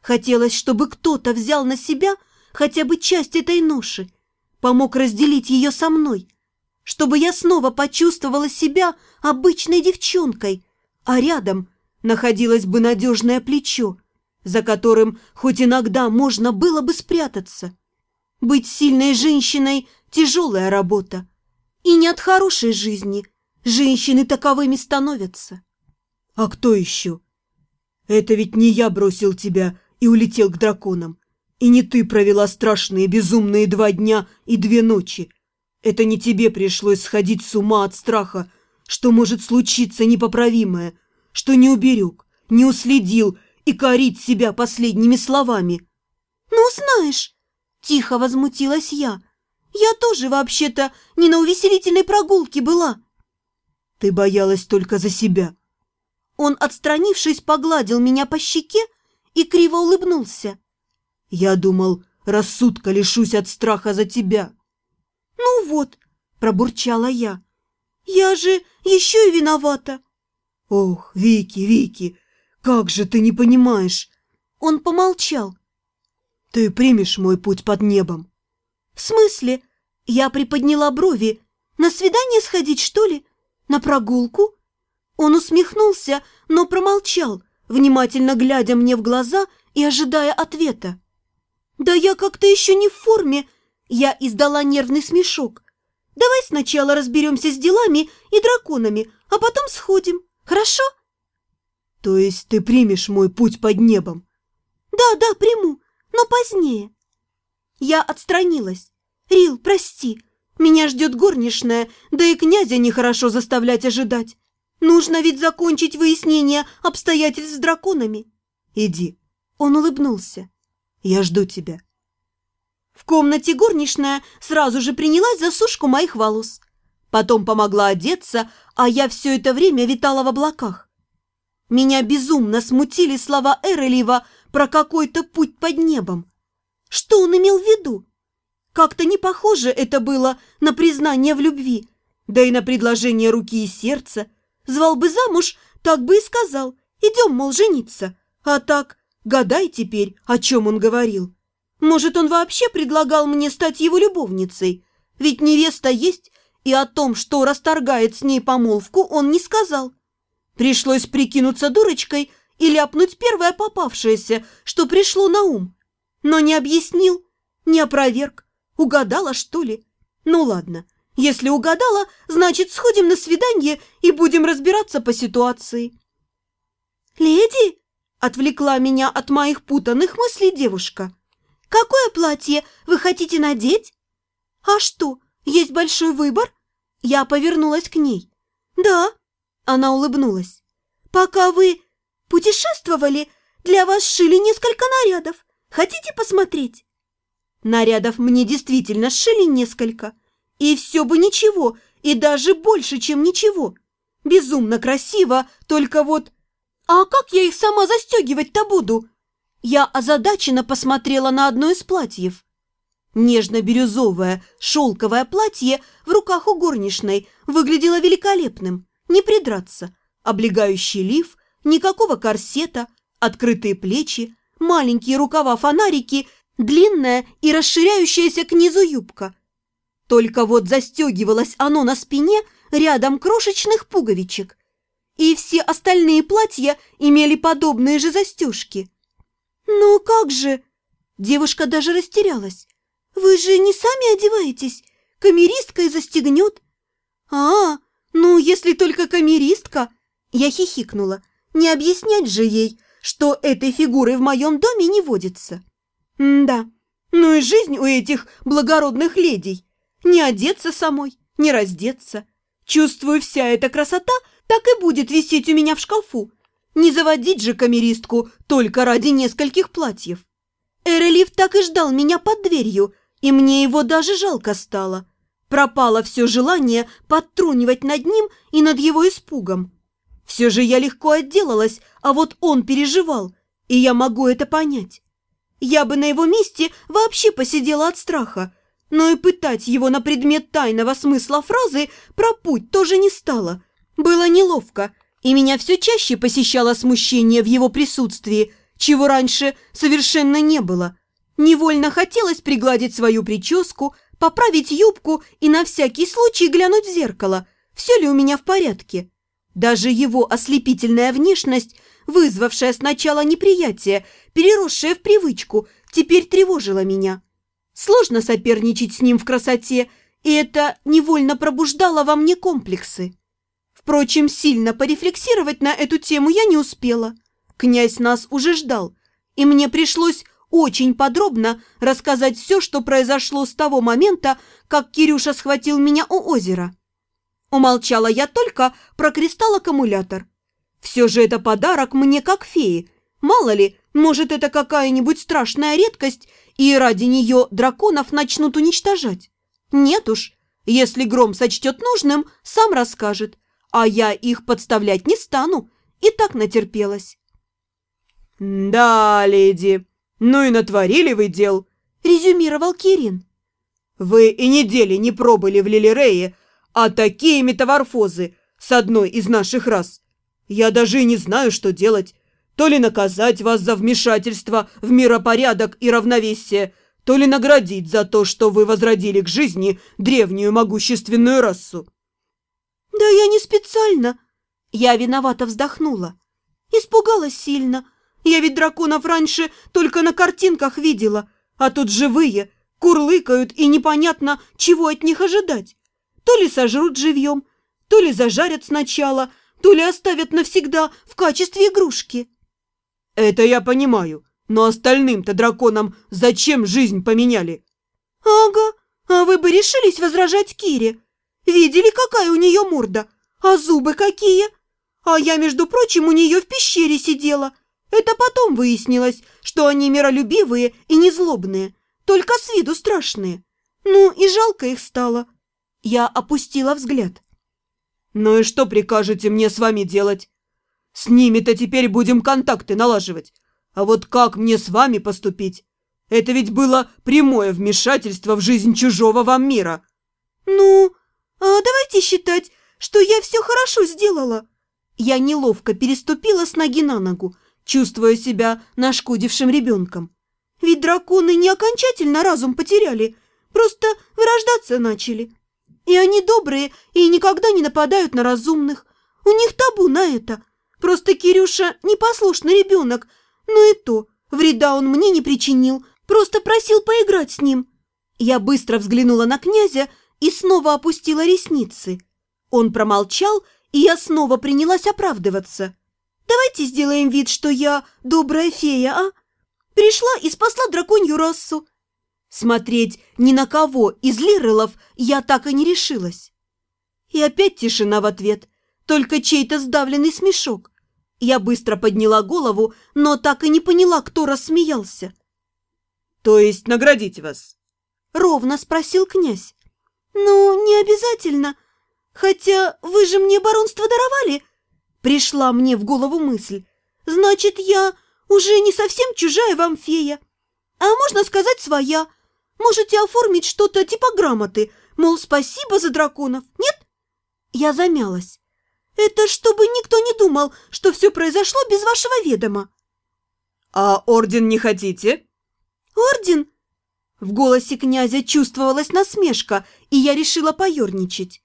Хотелось, чтобы кто-то взял на себя хотя бы часть этой ноши, помог разделить ее со мной, чтобы я снова почувствовала себя обычной девчонкой, а рядом находилось бы надежное плечо, за которым хоть иногда можно было бы спрятаться. Быть сильной женщиной – тяжелая работа. И не от хорошей жизни женщины таковыми становятся. А кто еще? Это ведь не я бросил тебя и улетел к драконам. И не ты провела страшные безумные два дня и две ночи. Это не тебе пришлось сходить с ума от страха, что может случиться непоправимое, что не уберег, не уследил и корить себя последними словами. «Ну, знаешь...» – тихо возмутилась я. «Я тоже, вообще-то, не на увеселительной прогулке была». «Ты боялась только за себя». Он, отстранившись, погладил меня по щеке и криво улыбнулся. «Я думал, рассудка лишусь от страха за тебя». «Ну вот», – пробурчала я, – «я же еще и виновата». «Ох, Вики, Вики, как же ты не понимаешь?» Он помолчал. «Ты примешь мой путь под небом?» «В смысле?» Я приподняла брови. «На свидание сходить, что ли? На прогулку?» Он усмехнулся, но промолчал, внимательно глядя мне в глаза и ожидая ответа. «Да я как-то еще не в форме!» Я издала нервный смешок. «Давай сначала разберемся с делами и драконами, а потом сходим, хорошо?» «То есть ты примешь мой путь под небом?» «Да, да, приму, но позднее». Я отстранилась. «Рил, прости, меня ждет горничная, да и князя нехорошо заставлять ожидать. Нужно ведь закончить выяснение обстоятельств с драконами». «Иди». Он улыбнулся. «Я жду тебя». В комнате горничная сразу же принялась за сушку моих волос. Потом помогла одеться, а я все это время витала в облаках. Меня безумно смутили слова Эрелива про какой-то путь под небом. Что он имел в виду? Как-то не похоже это было на признание в любви, да и на предложение руки и сердца. Звал бы замуж, так бы и сказал. Идем, мол, жениться. А так, гадай теперь, о чем он говорил. Может, он вообще предлагал мне стать его любовницей? Ведь невеста есть, и о том, что расторгает с ней помолвку, он не сказал. Пришлось прикинуться дурочкой и ляпнуть первое попавшееся, что пришло на ум. Но не объяснил, не опроверг. Угадала, что ли? Ну ладно, если угадала, значит, сходим на свидание и будем разбираться по ситуации. «Леди?» – отвлекла меня от моих путанных мыслей девушка. «Какое платье вы хотите надеть?» «А что, есть большой выбор?» Я повернулась к ней. «Да, она улыбнулась. «Пока вы путешествовали, для вас шили несколько нарядов. Хотите посмотреть?» Нарядов мне действительно шили несколько. И все бы ничего, и даже больше, чем ничего. Безумно красиво, только вот... А как я их сама застегивать-то буду? Я озадаченно посмотрела на одно из платьев. Нежно-бирюзовое шелковое платье в руках у горничной выглядело великолепным не придраться. Облегающий лиф, никакого корсета, открытые плечи, маленькие рукава-фонарики, длинная и расширяющаяся к низу юбка. Только вот застегивалось оно на спине рядом крошечных пуговичек. И все остальные платья имели подобные же застежки. «Ну как же?» Девушка даже растерялась. «Вы же не сами одеваетесь? Камеристка и застегнет». «А, «Ну, если только камеристка!» Я хихикнула. «Не объяснять же ей, что этой фигурой в моем доме не водится!» «Да, ну и жизнь у этих благородных ледей! Не одеться самой, не раздеться. Чувствую, вся эта красота так и будет висеть у меня в шкафу. Не заводить же камеристку только ради нескольких платьев!» Эрелив так и ждал меня под дверью, и мне его даже жалко стало. Пропало все желание подтрунивать над ним и над его испугом. Все же я легко отделалась, а вот он переживал, и я могу это понять. Я бы на его месте вообще посидела от страха, но и пытать его на предмет тайного смысла фразы про путь тоже не стала. Было неловко, и меня все чаще посещало смущение в его присутствии, чего раньше совершенно не было. Невольно хотелось пригладить свою прическу, поправить юбку и на всякий случай глянуть в зеркало, все ли у меня в порядке. Даже его ослепительная внешность, вызвавшая сначала неприятие, переросшая в привычку, теперь тревожила меня. Сложно соперничать с ним в красоте, и это невольно пробуждало во мне комплексы. Впрочем, сильно порефлексировать на эту тему я не успела. Князь нас уже ждал, и мне пришлось очень подробно рассказать все, что произошло с того момента, как Кирюша схватил меня у озера. Умолчала я только про кристалл-аккумулятор. Все же это подарок мне как феи. Мало ли, может, это какая-нибудь страшная редкость, и ради нее драконов начнут уничтожать. Нет уж, если Гром сочтет нужным, сам расскажет, а я их подставлять не стану, и так натерпелась. «Да, леди, ну и натворили вы дел», — резюмировал Кирин. «Вы и недели не пробыли в Лилирее, а такие метаморфозы с одной из наших рас. Я даже и не знаю, что делать. То ли наказать вас за вмешательство в миропорядок и равновесие, то ли наградить за то, что вы возродили к жизни древнюю могущественную расу». «Да я не специально». Я виновато вздохнула. Испугалась сильно. Я ведь драконов раньше только на картинках видела, а тут живые, курлыкают, и непонятно, чего от них ожидать. То ли сожрут живьем, то ли зажарят сначала, то ли оставят навсегда в качестве игрушки. Это я понимаю, но остальным-то драконам зачем жизнь поменяли? Ага, а вы бы решились возражать Кире? Видели, какая у нее морда? А зубы какие? А я, между прочим, у нее в пещере сидела. Это потом выяснилось, что они миролюбивые и незлобные, только с виду страшные. Ну и жалко их стало. Я опустила взгляд. «Ну и что прикажете мне с вами делать? С ними-то теперь будем контакты налаживать. А вот как мне с вами поступить? Это ведь было прямое вмешательство в жизнь чужого вам мира». «Ну, а давайте считать, что я все хорошо сделала». Я неловко переступила с ноги на ногу, чувствуя себя нашкодившим ребенком. Ведь драконы не окончательно разум потеряли, просто вырождаться начали. И они добрые и никогда не нападают на разумных. У них табу на это. Просто Кирюша непослушный ребенок, но и то, вреда он мне не причинил, просто просил поиграть с ним. Я быстро взглянула на князя и снова опустила ресницы. Он промолчал, и я снова принялась оправдываться. «Давайте сделаем вид, что я добрая фея, а? Пришла и спасла драконью расу. Смотреть ни на кого из лирелов я так и не решилась. И опять тишина в ответ, только чей-то сдавленный смешок. Я быстро подняла голову, но так и не поняла, кто рассмеялся. «То есть наградить вас?» — ровно спросил князь. «Ну, не обязательно. Хотя вы же мне баронство даровали». Пришла мне в голову мысль. «Значит, я уже не совсем чужая вам фея, а можно сказать своя». Можете оформить что-то типа грамоты, мол, спасибо за драконов, нет?» Я замялась. «Это чтобы никто не думал, что все произошло без вашего ведома». «А орден не хотите?» «Орден?» В голосе князя чувствовалась насмешка, и я решила поерничать.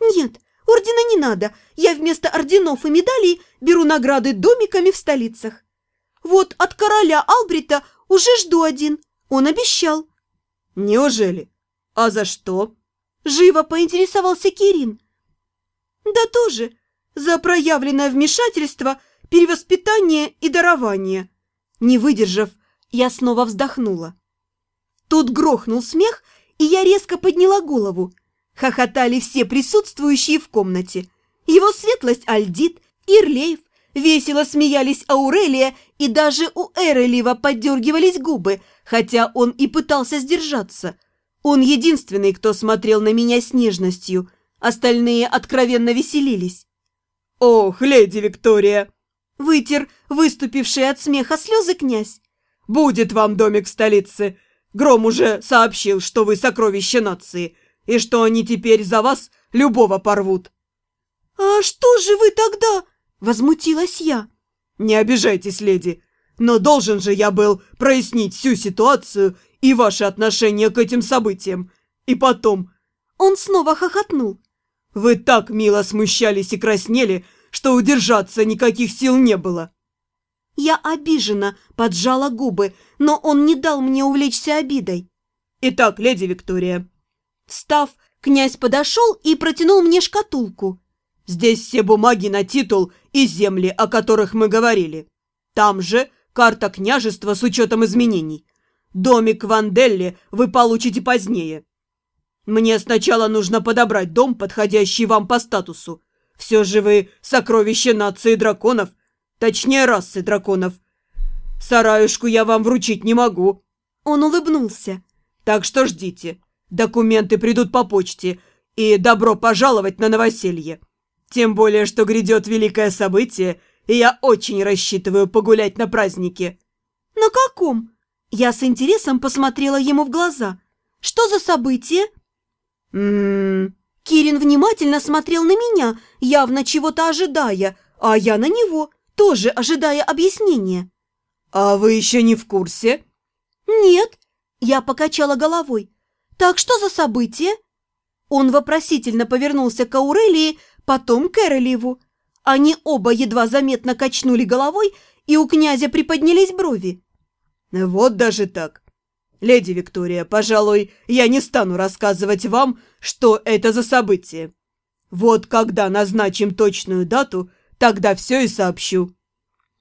«Нет, ордена не надо. Я вместо орденов и медалей беру награды домиками в столицах. Вот от короля Албрита уже жду один. Он обещал. «Неужели? А за что?» Живо поинтересовался Кирин. «Да тоже. За проявленное вмешательство, перевоспитание и дарование». Не выдержав, я снова вздохнула. Тут грохнул смех, и я резко подняла голову. Хохотали все присутствующие в комнате. Его светлость Альдит, Ирлеев, весело смеялись Аурелия, и даже у Эрелива поддергивались губы – хотя он и пытался сдержаться. Он единственный, кто смотрел на меня с нежностью, остальные откровенно веселились. «Ох, леди Виктория!» Вытер выступившие от смеха слезы князь. «Будет вам домик в столице. Гром уже сообщил, что вы сокровище нации, и что они теперь за вас любого порвут». «А что же вы тогда?» – возмутилась я. «Не обижайтесь, леди. Но должен же я был прояснить всю ситуацию и ваши отношения к этим событиям. И потом... Он снова хохотнул. Вы так мило смущались и краснели, что удержаться никаких сил не было. Я обижена, поджала губы, но он не дал мне увлечься обидой. Итак, леди Виктория. Встав, князь подошел и протянул мне шкатулку. Здесь все бумаги на титул и земли, о которых мы говорили. Там же карта княжества с учетом изменений. Домик в Анделле вы получите позднее. Мне сначала нужно подобрать дом, подходящий вам по статусу. Все же вы сокровище нации драконов, точнее расы драконов. Сараюшку я вам вручить не могу. Он улыбнулся. Так что ждите. Документы придут по почте. И добро пожаловать на новоселье. Тем более, что грядет великое событие, и я очень рассчитываю погулять на празднике. На каком? Я с интересом посмотрела ему в глаза. Что за событие? М-м. Кирин внимательно смотрел на меня, явно чего-то ожидая, а я на него, тоже ожидая объяснения. «А вы еще не в курсе?» «Нет», – я покачала головой. «Так что за событие?» Он вопросительно повернулся к Аурелии, потом к Эрелеву. Они оба едва заметно качнули головой, и у князя приподнялись брови. «Вот даже так. «Леди Виктория, пожалуй, я не стану рассказывать вам, что это за событие. Вот когда назначим точную дату, тогда все и сообщу».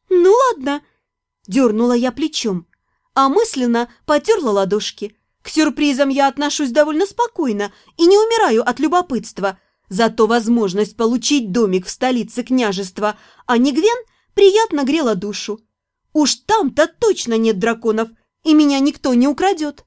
«Ну ладно», – дернула я плечом, а мысленно потерла ладошки. К сюрпризам я отношусь довольно спокойно и не умираю от любопытства. Зато возможность получить домик в столице княжества Анигвен приятно грела душу. Уж там-то точно нет драконов – и меня никто не украдет.